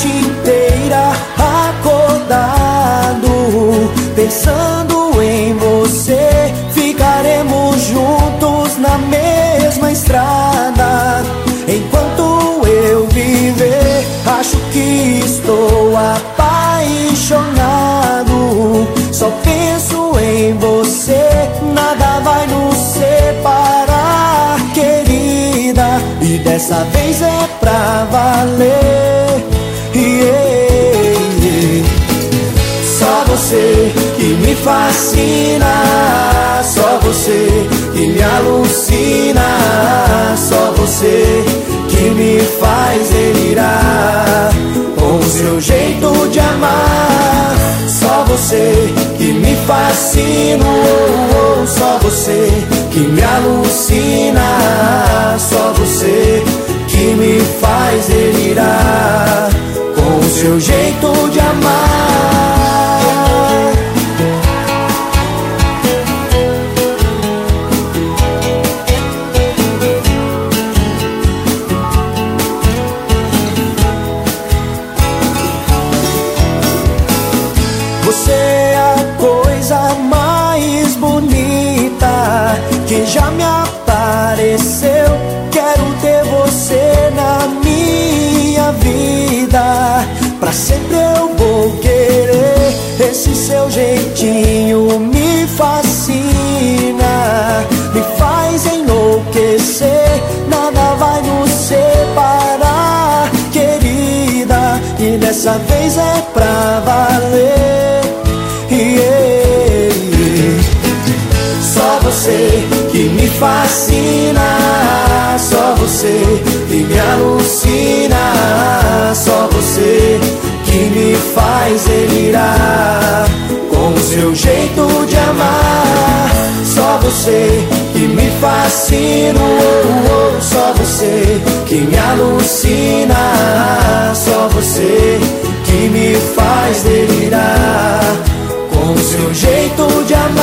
noite inteira acordado, pensando em você. Ficaremos juntos na mesma estrada. Enquanto eu viver, acho que estou apaixonado. Só penso em você, nada vai nos separar, querida. E dessa vez é pra valer. Me fascina, só você que me alucina, só você que me faz delirar com o seu jeito de amar. Só você que me fascina, só você que me alucina, só você que me faz delirar com o seu jeito de amar. Você é a coisa mais bonita que já me apareceu. Quero ter você na minha vida. Pra sempre eu vou querer. Esse seu jeitinho me fascina, me faz enlouquecer. Nada vai nos separar, querida. E dessa vez é pra valer. que me fascina. Só você que me alucina. Só você que me faz delirar com o seu jeito de amar. Só você que me fascina. Só você que me alucina. Só você que me faz delirar com o seu jeito de amar.